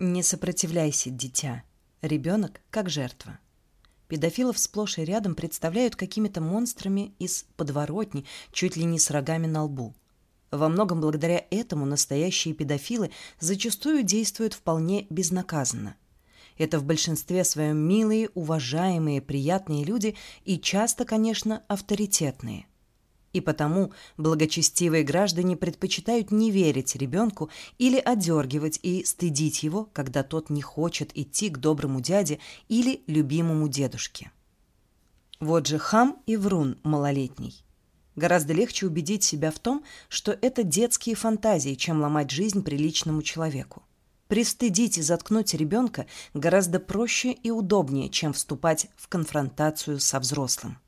Не сопротивляйся, дитя. Ребенок как жертва. Педофилов сплошь и рядом представляют какими-то монстрами из подворотни, чуть ли не с рогами на лбу. Во многом благодаря этому настоящие педофилы зачастую действуют вполне безнаказанно. Это в большинстве своем милые, уважаемые, приятные люди и часто, конечно, авторитетные. И потому благочестивые граждане предпочитают не верить ребенку или одергивать и стыдить его, когда тот не хочет идти к доброму дяде или любимому дедушке. Вот же хам и врун малолетний. Гораздо легче убедить себя в том, что это детские фантазии, чем ломать жизнь приличному человеку. Пристыдить и заткнуть ребенка гораздо проще и удобнее, чем вступать в конфронтацию со взрослым.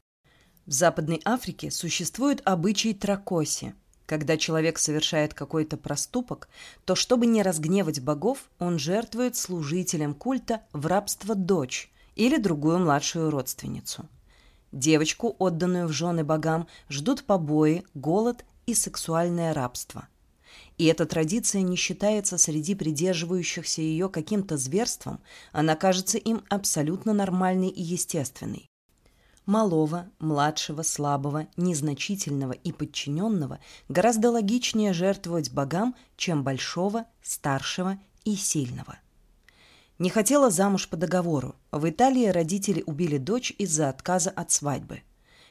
В Западной Африке существует обычай тракоси. Когда человек совершает какой-то проступок, то чтобы не разгневать богов, он жертвует служителям культа в рабство дочь или другую младшую родственницу. Девочку, отданную в жены богам, ждут побои, голод и сексуальное рабство. И эта традиция не считается среди придерживающихся ее каким-то зверством, она кажется им абсолютно нормальной и естественной. Малого, младшего, слабого, незначительного и подчиненного гораздо логичнее жертвовать богам, чем большого, старшего и сильного. Не хотела замуж по договору. В Италии родители убили дочь из-за отказа от свадьбы.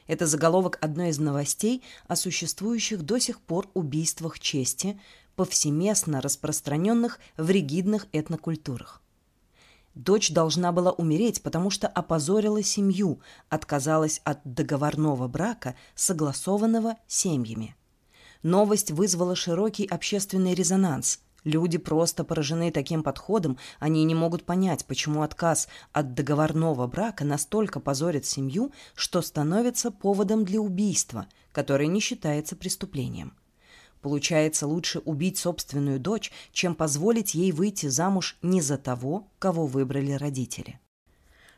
Это заголовок одной из новостей о существующих до сих пор убийствах чести, повсеместно распространенных в ригидных этнокультурах. Дочь должна была умереть, потому что опозорила семью, отказалась от договорного брака, согласованного семьями. Новость вызвала широкий общественный резонанс – Люди просто поражены таким подходом, они не могут понять, почему отказ от договорного брака настолько позорит семью, что становится поводом для убийства, которое не считается преступлением. Получается, лучше убить собственную дочь, чем позволить ей выйти замуж не за того, кого выбрали родители.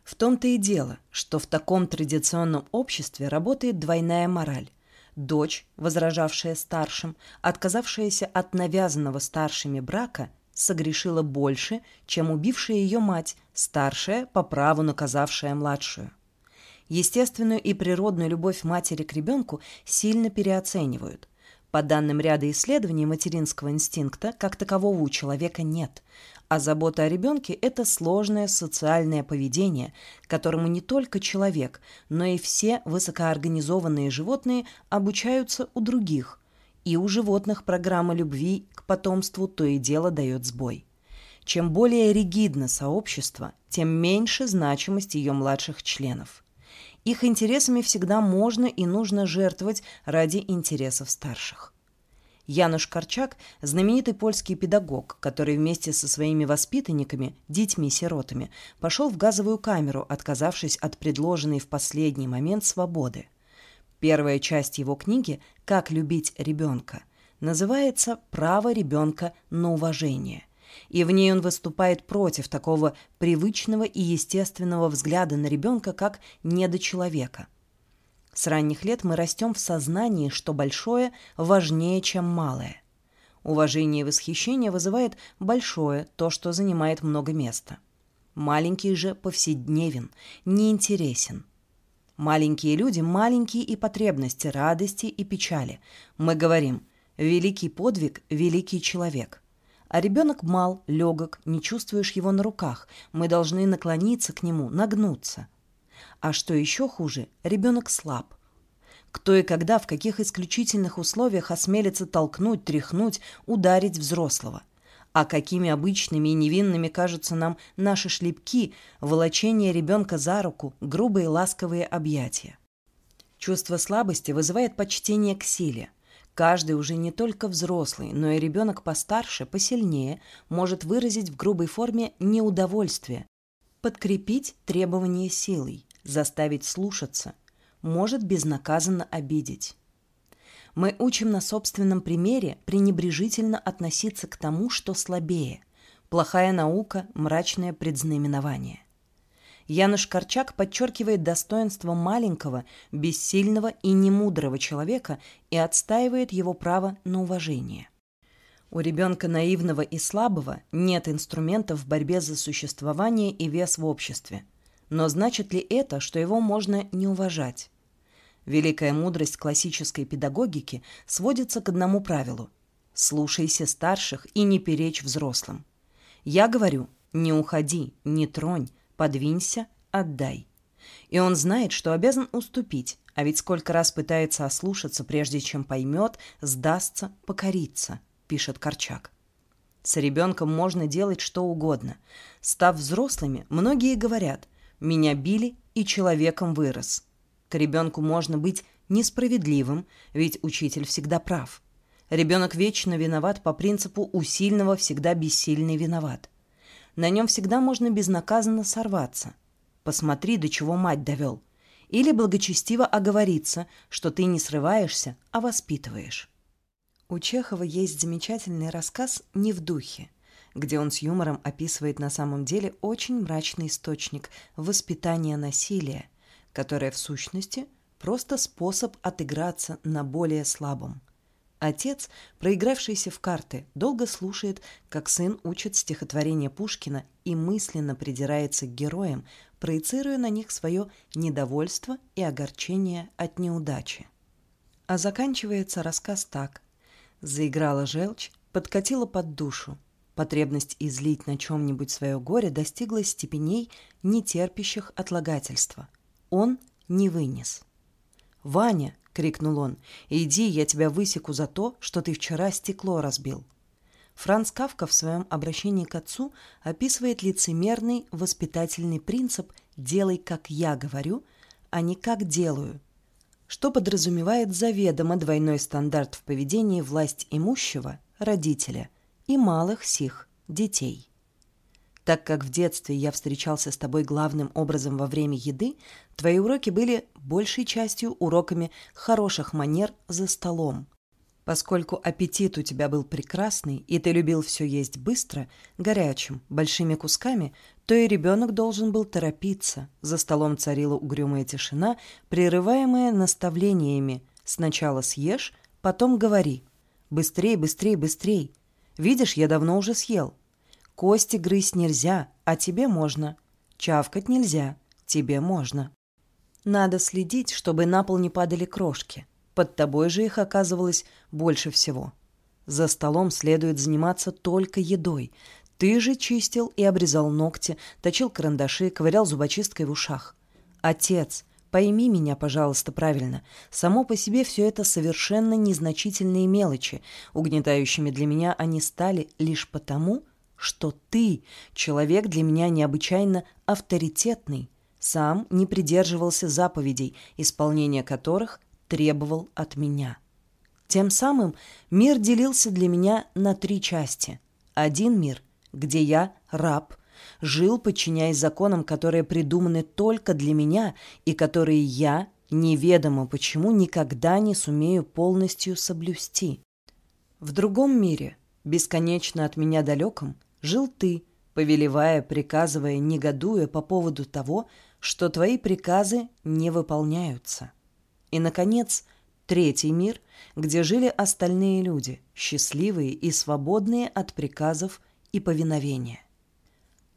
В том-то и дело, что в таком традиционном обществе работает двойная мораль – Дочь, возражавшая старшим, отказавшаяся от навязанного старшими брака, согрешила больше, чем убившая ее мать, старшая, по праву наказавшая младшую. Естественную и природную любовь матери к ребенку сильно переоценивают. По данным ряда исследований материнского инстинкта, как такового у человека нет, а забота о ребенке – это сложное социальное поведение, которому не только человек, но и все высокоорганизованные животные обучаются у других. И у животных программа любви к потомству то и дело дает сбой. Чем более ригидно сообщество, тем меньше значимость ее младших членов. Их интересами всегда можно и нужно жертвовать ради интересов старших. Януш Корчак – знаменитый польский педагог, который вместе со своими воспитанниками, детьми-сиротами, пошел в газовую камеру, отказавшись от предложенной в последний момент свободы. Первая часть его книги «Как любить ребенка» называется «Право ребенка на уважение», и в ней он выступает против такого привычного и естественного взгляда на ребенка как недочеловека – с ранних лет мы растем в сознании, что большое важнее, чем малое. Уважение и восхищение вызывает большое, то, что занимает много места. Маленький же повседневен, неинтересен. Маленькие люди – маленькие и потребности, радости и печали. Мы говорим «великий подвиг – великий человек». А ребенок мал, легок, не чувствуешь его на руках. Мы должны наклониться к нему, нагнуться. А что еще хуже, ребенок слаб. Кто и когда, в каких исключительных условиях осмелится толкнуть, тряхнуть, ударить взрослого? А какими обычными и невинными кажутся нам наши шлепки, волочение ребенка за руку, грубые ласковые объятия? Чувство слабости вызывает почтение к силе. Каждый уже не только взрослый, но и ребенок постарше, посильнее, может выразить в грубой форме неудовольствие, подкрепить требование силой, заставить слушаться, может безнаказанно обидеть. Мы учим на собственном примере пренебрежительно относиться к тому, что слабее. Плохая наука, мрачное предзнаменование. Януш Корчак подчеркивает достоинство маленького, бессильного и немудрого человека и отстаивает его право на уважение. У ребенка наивного и слабого нет инструментов в борьбе за существование и вес в обществе. Но значит ли это, что его можно не уважать? Великая мудрость классической педагогики сводится к одному правилу – слушайся старших и не перечь взрослым. Я говорю – не уходи, не тронь, подвинься, отдай. И он знает, что обязан уступить, а ведь сколько раз пытается ослушаться, прежде чем поймет, сдастся, покорится – пишет Корчак. С ребенком можно делать что угодно. Став взрослыми, многие говорят «меня били и человеком вырос». К ребенку можно быть несправедливым, ведь учитель всегда прав. Ребенок вечно виноват по принципу «у сильного всегда бессильный виноват». На нем всегда можно безнаказанно сорваться. Посмотри, до чего мать довел. Или благочестиво оговориться, что ты не срываешься, а воспитываешь. У Чехова есть замечательный рассказ «Не в духе», где он с юмором описывает на самом деле очень мрачный источник воспитания насилия, которое в сущности просто способ отыграться на более слабом. Отец, проигравшийся в карты, долго слушает, как сын учит стихотворение Пушкина и мысленно придирается к героям, проецируя на них свое недовольство и огорчение от неудачи. А заканчивается рассказ так – Заиграла желчь, подкатила под душу. Потребность излить на чем-нибудь свое горе достигла степеней, не терпящих отлагательства. Он не вынес. «Ваня!» — крикнул он. «Иди, я тебя высеку за то, что ты вчера стекло разбил». Франц Кавка в своем обращении к отцу описывает лицемерный воспитательный принцип «делай, как я говорю», а не «как делаю», что подразумевает заведомо двойной стандарт в поведении власть имущего, родителя, и малых сих, детей. Так как в детстве я встречался с тобой главным образом во время еды, твои уроки были большей частью уроками хороших манер за столом, Поскольку аппетит у тебя был прекрасный, и ты любил все есть быстро, горячим, большими кусками, то и ребенок должен был торопиться. За столом царила угрюмая тишина, прерываемая наставлениями «сначала съешь, потом говори». «Быстрей, быстрей, быстрей!» «Видишь, я давно уже съел». «Кости грызть нельзя, а тебе можно». «Чавкать нельзя, тебе можно». Надо следить, чтобы на пол не падали крошки – под тобой же их оказывалось больше всего. За столом следует заниматься только едой. Ты же чистил и обрезал ногти, точил карандаши, ковырял зубочисткой в ушах. Отец, пойми меня, пожалуйста, правильно. Само по себе все это совершенно незначительные мелочи. Угнетающими для меня они стали лишь потому, что ты, человек для меня необычайно авторитетный, сам не придерживался заповедей, исполнение которых требовал от меня. Тем самым мир делился для меня на три части. Один мир, где я, раб, жил, подчиняясь законам, которые придуманы только для меня и которые я, неведомо почему, никогда не сумею полностью соблюсти. В другом мире, бесконечно от меня далеком, жил ты, повелевая, приказывая, негодуя по поводу того, что твои приказы не выполняются. И, наконец, третий мир, где жили остальные люди, счастливые и свободные от приказов и повиновения.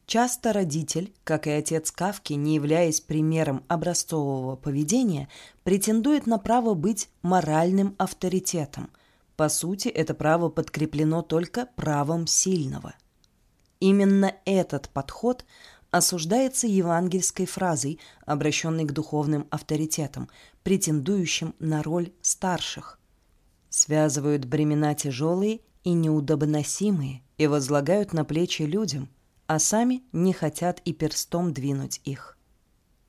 Часто родитель, как и отец Кавки, не являясь примером образцового поведения, претендует на право быть моральным авторитетом. По сути, это право подкреплено только правом сильного. Именно этот подход осуждается евангельской фразой, обращенной к духовным авторитетам, претендующим на роль старших. Связывают бремена тяжелые и неудобоносимые и возлагают на плечи людям, а сами не хотят и перстом двинуть их.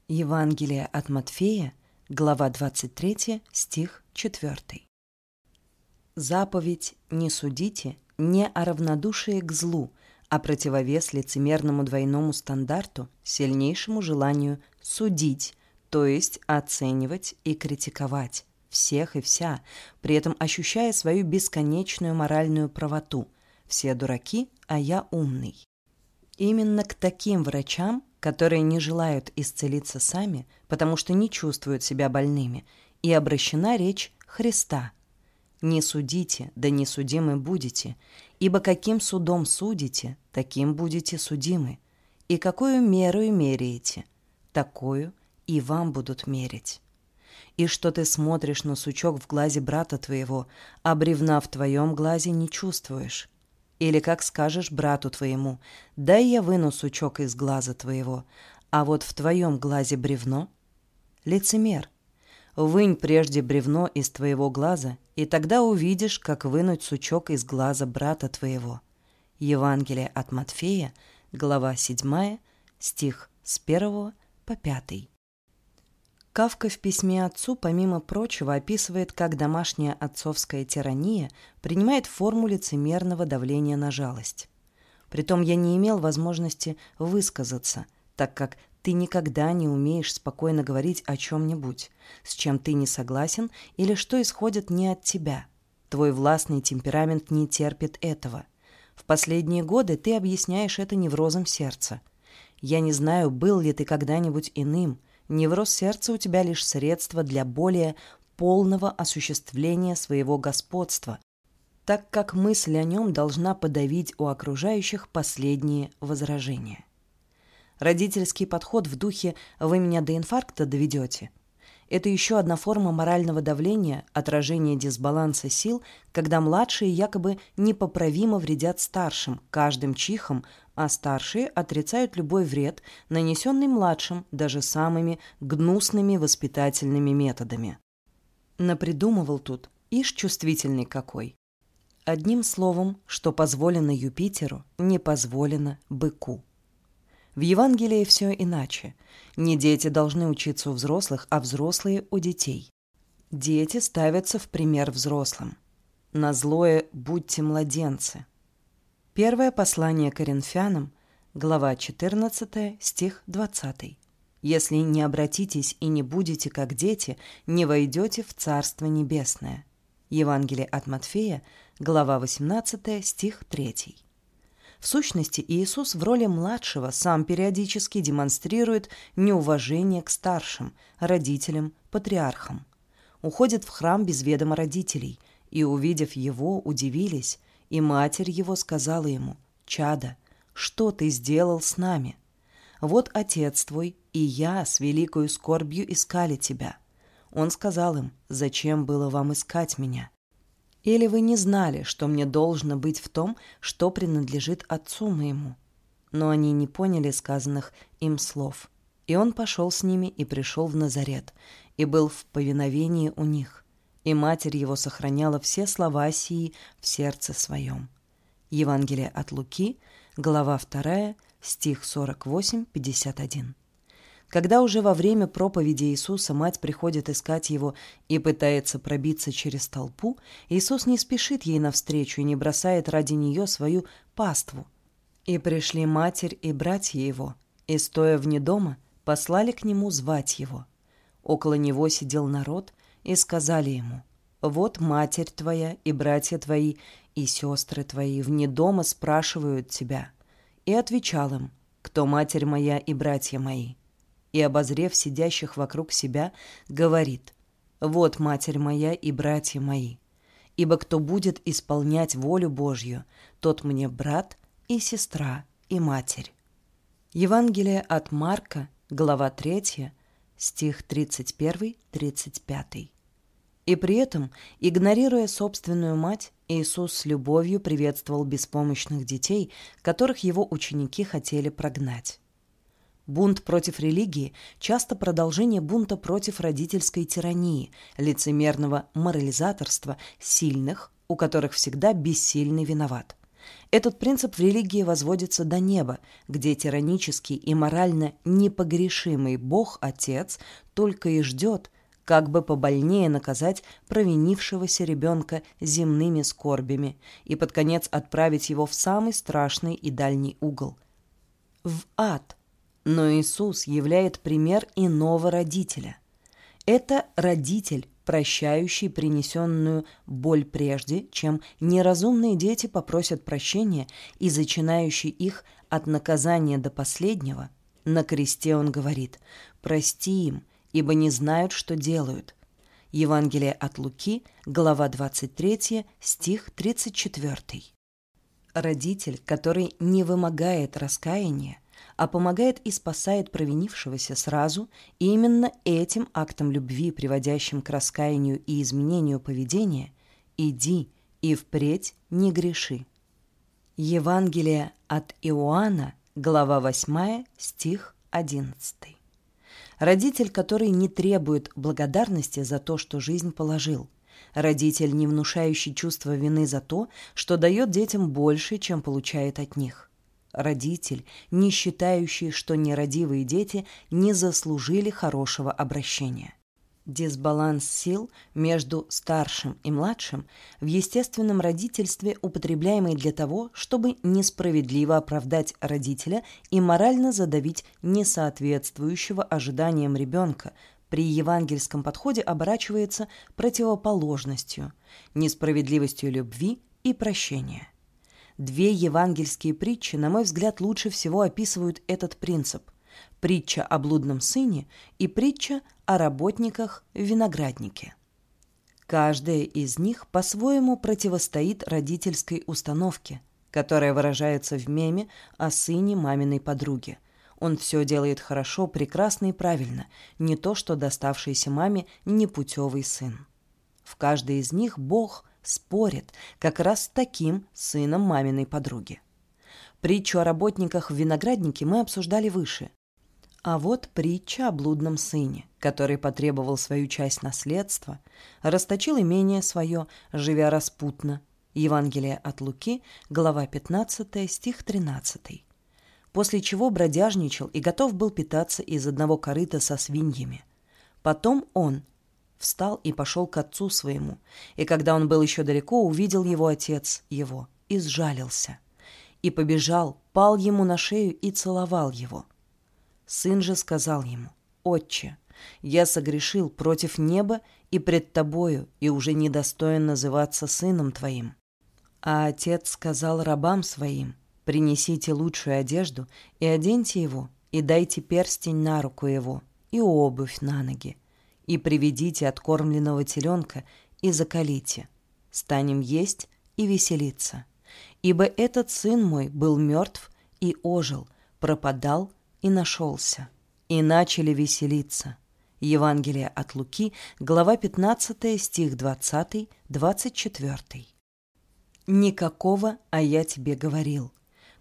Евангелие от Матфея, глава 23, стих 4. Заповедь «Не судите» не о равнодушии к злу – а противовес лицемерному двойному стандарту, сильнейшему желанию судить, то есть оценивать и критиковать всех и вся, при этом ощущая свою бесконечную моральную правоту. Все дураки, а я умный. Именно к таким врачам, которые не желают исцелиться сами, потому что не чувствуют себя больными, и обращена речь Христа. «Не судите, да не судимы будете, Ибо каким судом судите, таким будете судимы, и какую меру меряете, такую и вам будут мерить. И что ты смотришь на сучок в глазе брата твоего, а бревна в твоем глазе не чувствуешь. Или как скажешь брату твоему, дай я выну сучок из глаза твоего, а вот в твоем глазе бревно? Лицемер, вынь прежде бревно из твоего глаза, и тогда увидишь, как вынуть сучок из глаза брата твоего. Евангелие от Матфея, глава 7, стих с 1 по 5. Кавка в письме отцу, помимо прочего, описывает, как домашняя отцовская тирания принимает форму лицемерного давления на жалость. Притом я не имел возможности высказаться, так как ты никогда не умеешь спокойно говорить о чем-нибудь, с чем ты не согласен или что исходит не от тебя. Твой властный темперамент не терпит этого. В последние годы ты объясняешь это неврозом сердца. Я не знаю, был ли ты когда-нибудь иным – Невроз сердца у тебя лишь средство для более полного осуществления своего господства, так как мысль о нем должна подавить у окружающих последние возражения. Родительский подход в духе «вы меня до инфаркта доведете» Это еще одна форма морального давления, отражение дисбаланса сил, когда младшие якобы непоправимо вредят старшим, каждым чихом, а старшие отрицают любой вред, нанесенный младшим даже самыми гнусными воспитательными методами. Напридумывал тут, ишь чувствительный какой. Одним словом, что позволено Юпитеру, не позволено быку. В Евангелии все иначе. Не дети должны учиться у взрослых, а взрослые у детей. Дети ставятся в пример взрослым. На злое «будьте младенцы». Первое послание Коринфянам, глава 14, стих 20. «Если не обратитесь и не будете как дети, не войдете в Царство Небесное». Евангелие от Матфея, глава 18, стих 3. В сущности, Иисус в роли младшего сам периодически демонстрирует неуважение к старшим, родителям, патриархам. Уходит в храм без ведома родителей, и, увидев его, удивились, и матерь его сказала ему, «Чада, что ты сделал с нами? Вот отец твой и я с великою скорбью искали тебя». Он сказал им, «Зачем было вам искать меня? Или вы не знали, что мне должно быть в том, что принадлежит отцу моему?» Но они не поняли сказанных им слов. И он пошел с ними и пришел в Назарет, и был в повиновении у них. И матерь его сохраняла все слова сии в сердце своем. Евангелие от Луки, глава 2, стих 48-51. Когда уже во время проповеди Иисуса мать приходит искать его и пытается пробиться через толпу, Иисус не спешит ей навстречу и не бросает ради нее свою паству. И пришли матерь и братья его, и, стоя вне дома, послали к нему звать его. Около него сидел народ, и сказали ему, «Вот матерь твоя и братья твои и сестры твои вне дома спрашивают тебя». И отвечал им, «Кто матерь моя и братья мои?» И, обозрев сидящих вокруг себя, говорит «Вот матерь моя и братья мои, ибо кто будет исполнять волю Божью, тот мне брат и сестра и матерь». Евангелие от Марка, глава 3, стих 31-35. И при этом, игнорируя собственную мать, Иисус с любовью приветствовал беспомощных детей, которых его ученики хотели прогнать. Бунт против религии – часто продолжение бунта против родительской тирании, лицемерного морализаторства сильных, у которых всегда бессильный виноват. Этот принцип в религии возводится до неба, где тиранический и морально непогрешимый Бог-Отец только и ждет, как бы побольнее наказать провинившегося ребенка земными скорбями и под конец отправить его в самый страшный и дальний угол – в ад – но Иисус являет пример иного родителя. Это родитель, прощающий принесенную боль прежде, чем неразумные дети попросят прощения и зачинающий их от наказания до последнего. На кресте он говорит «Прости им, ибо не знают, что делают». Евангелие от Луки, глава 23, стих 34. Родитель, который не вымогает раскаяния, а помогает и спасает провинившегося сразу, и именно этим актом любви, приводящим к раскаянию и изменению поведения, иди и впредь не греши. Евангелие от Иоанна, глава 8, стих 11. Родитель, который не требует благодарности за то, что жизнь положил. Родитель, не внушающий чувство вины за то, что дает детям больше, чем получает от них родитель, не считающий, что нерадивые дети не заслужили хорошего обращения. Дисбаланс сил между старшим и младшим в естественном родительстве употребляемый для того, чтобы несправедливо оправдать родителя и морально задавить несоответствующего ожиданиям ребенка, при евангельском подходе оборачивается противоположностью, несправедливостью любви и прощения. Две евангельские притчи, на мой взгляд, лучше всего описывают этот принцип. Притча о блудном сыне и притча о работниках в винограднике. Каждая из них по-своему противостоит родительской установке, которая выражается в меме о сыне маминой подруги. Он все делает хорошо, прекрасно и правильно, не то что доставшийся маме непутевый сын. В каждой из них Бог – спорит как раз с таким сыном маминой подруги. Притчу о работниках в винограднике мы обсуждали выше. А вот притча о блудном сыне, который потребовал свою часть наследства, расточил имение свое, живя распутно. Евангелие от Луки, глава 15, стих 13. После чего бродяжничал и готов был питаться из одного корыта со свиньями. Потом он – встал и пошел к отцу своему, и когда он был еще далеко, увидел его отец его и сжалился, и побежал, пал ему на шею и целовал его. Сын же сказал ему, «Отче, я согрешил против неба и пред тобою, и уже недостоин называться сыном твоим». А отец сказал рабам своим, «Принесите лучшую одежду и оденьте его, и дайте перстень на руку его, и обувь на ноги, и приведите откормленного теленка и закалите. Станем есть и веселиться. Ибо этот сын мой был мертв и ожил, пропадал и нашелся. И начали веселиться. Евангелие от Луки, глава 15, стих 20, 24. Никакого «а я тебе говорил»,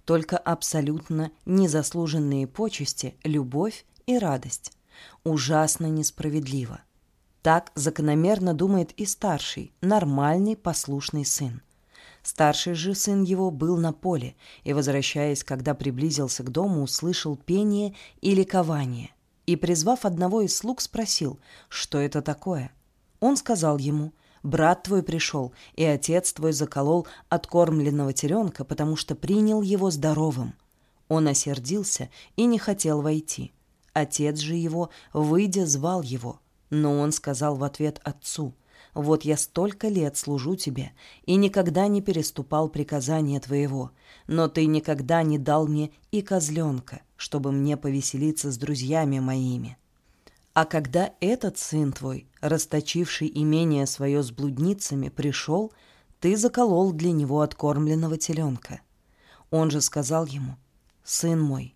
только абсолютно незаслуженные почести, любовь и радость ужасно несправедливо. Так закономерно думает и старший, нормальный, послушный сын. Старший же сын его был на поле и, возвращаясь, когда приблизился к дому, услышал пение и ликование. И, призвав одного из слуг, спросил, что это такое. Он сказал ему, «Брат твой пришел, и отец твой заколол откормленного теленка, потому что принял его здоровым». Он осердился и не хотел войти. Отец же его, выйдя, звал его. Но он сказал в ответ отцу, «Вот я столько лет служу тебе и никогда не переступал приказания твоего, но ты никогда не дал мне и козленка, чтобы мне повеселиться с друзьями моими». А когда этот сын твой, расточивший имение свое с блудницами, пришел, ты заколол для него откормленного теленка. Он же сказал ему, «Сын мой,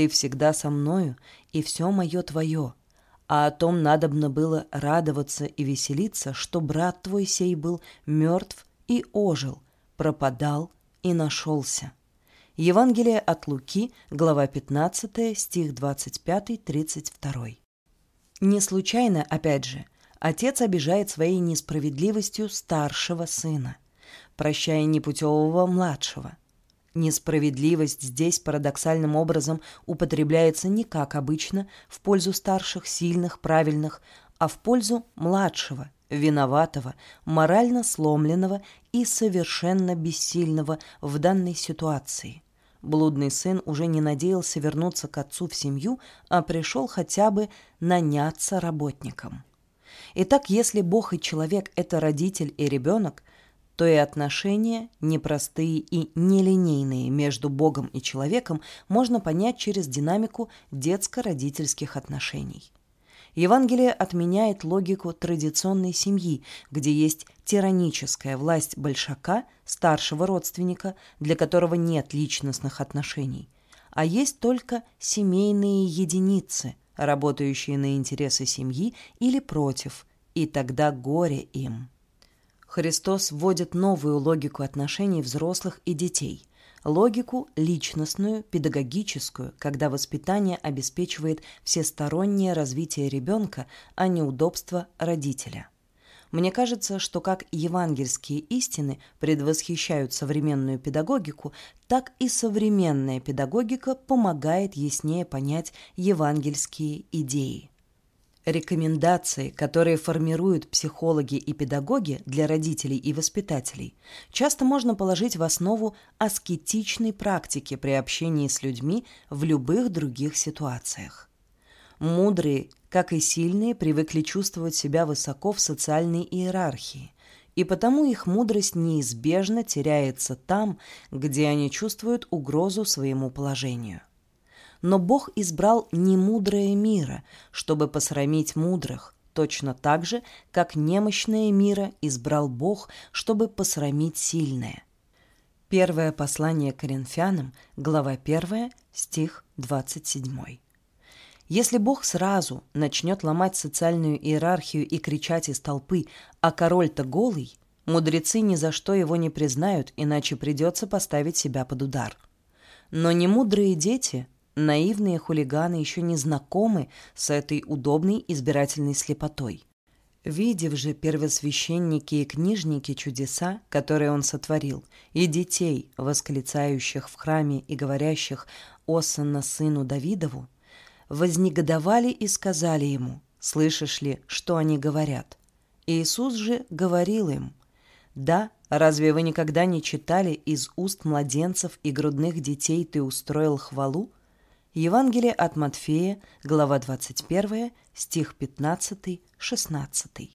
ты всегда со мною, и все мое твое. А о том надобно было радоваться и веселиться, что брат твой сей был мертв и ожил, пропадал и нашелся». Евангелие от Луки, глава 15, стих 25-32. Не случайно, опять же, отец обижает своей несправедливостью старшего сына, прощая непутевого младшего. Несправедливость здесь парадоксальным образом употребляется не как обычно в пользу старших, сильных, правильных, а в пользу младшего, виноватого, морально сломленного и совершенно бессильного в данной ситуации. Блудный сын уже не надеялся вернуться к отцу в семью, а пришел хотя бы наняться работником. Итак, если Бог и человек – это родитель и ребенок, то и отношения, непростые и нелинейные между Богом и человеком, можно понять через динамику детско-родительских отношений. Евангелие отменяет логику традиционной семьи, где есть тираническая власть большака, старшего родственника, для которого нет личностных отношений, а есть только семейные единицы, работающие на интересы семьи или против, и тогда горе им. Христос вводит новую логику отношений взрослых и детей – логику личностную, педагогическую, когда воспитание обеспечивает всестороннее развитие ребенка, а не удобство родителя. Мне кажется, что как евангельские истины предвосхищают современную педагогику, так и современная педагогика помогает яснее понять евангельские идеи. Рекомендации, которые формируют психологи и педагоги для родителей и воспитателей, часто можно положить в основу аскетичной практики при общении с людьми в любых других ситуациях. Мудрые, как и сильные, привыкли чувствовать себя высоко в социальной иерархии, и потому их мудрость неизбежно теряется там, где они чувствуют угрозу своему положению. Но Бог избрал немудрое мира, чтобы посрамить мудрых, точно так же, как немощное мира избрал Бог, чтобы посрамить сильное. Первое послание Коринфянам, глава 1, стих 27. Если Бог сразу начнет ломать социальную иерархию и кричать из толпы «А король-то голый», мудрецы ни за что его не признают, иначе придется поставить себя под удар. Но немудрые дети Наивные хулиганы еще не знакомы с этой удобной избирательной слепотой. Видев же первосвященники и книжники чудеса, которые он сотворил, и детей, восклицающих в храме и говорящих «Осанна сыну Давидову», вознегодовали и сказали ему, «Слышишь ли, что они говорят?» Иисус же говорил им, «Да, разве вы никогда не читали из уст младенцев и грудных детей ты устроил хвалу?» Евангелие от Матфея, глава 21, стих 15-16.